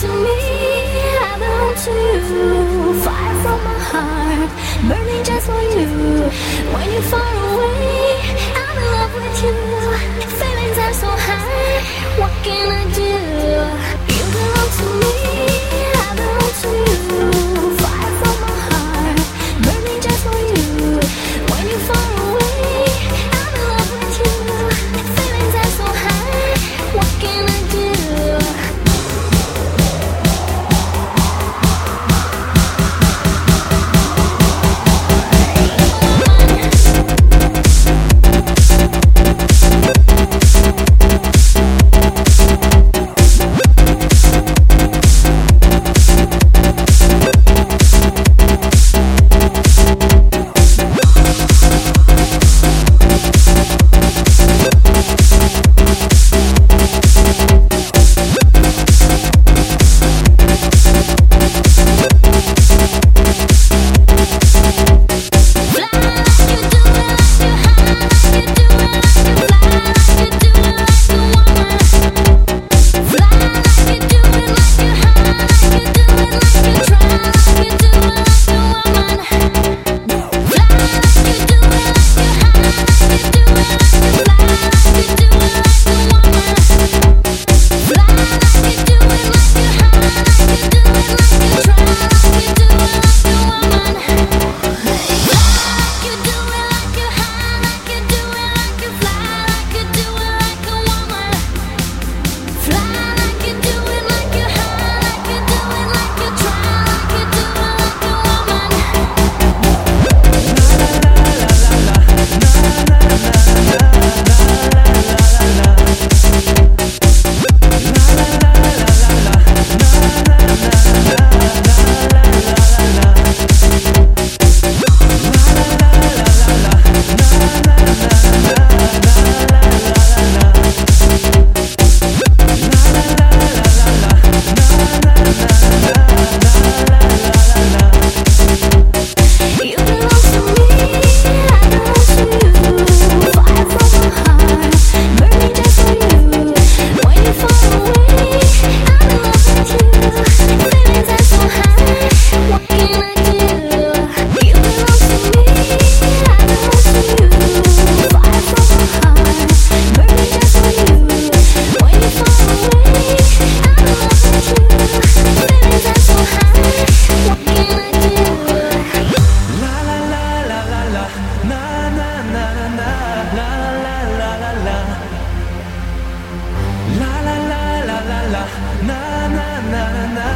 to me, I belong to you. Fire from my heart, burning just for you. When you're far away, I'm in love with you. Feelings are so high. na na na.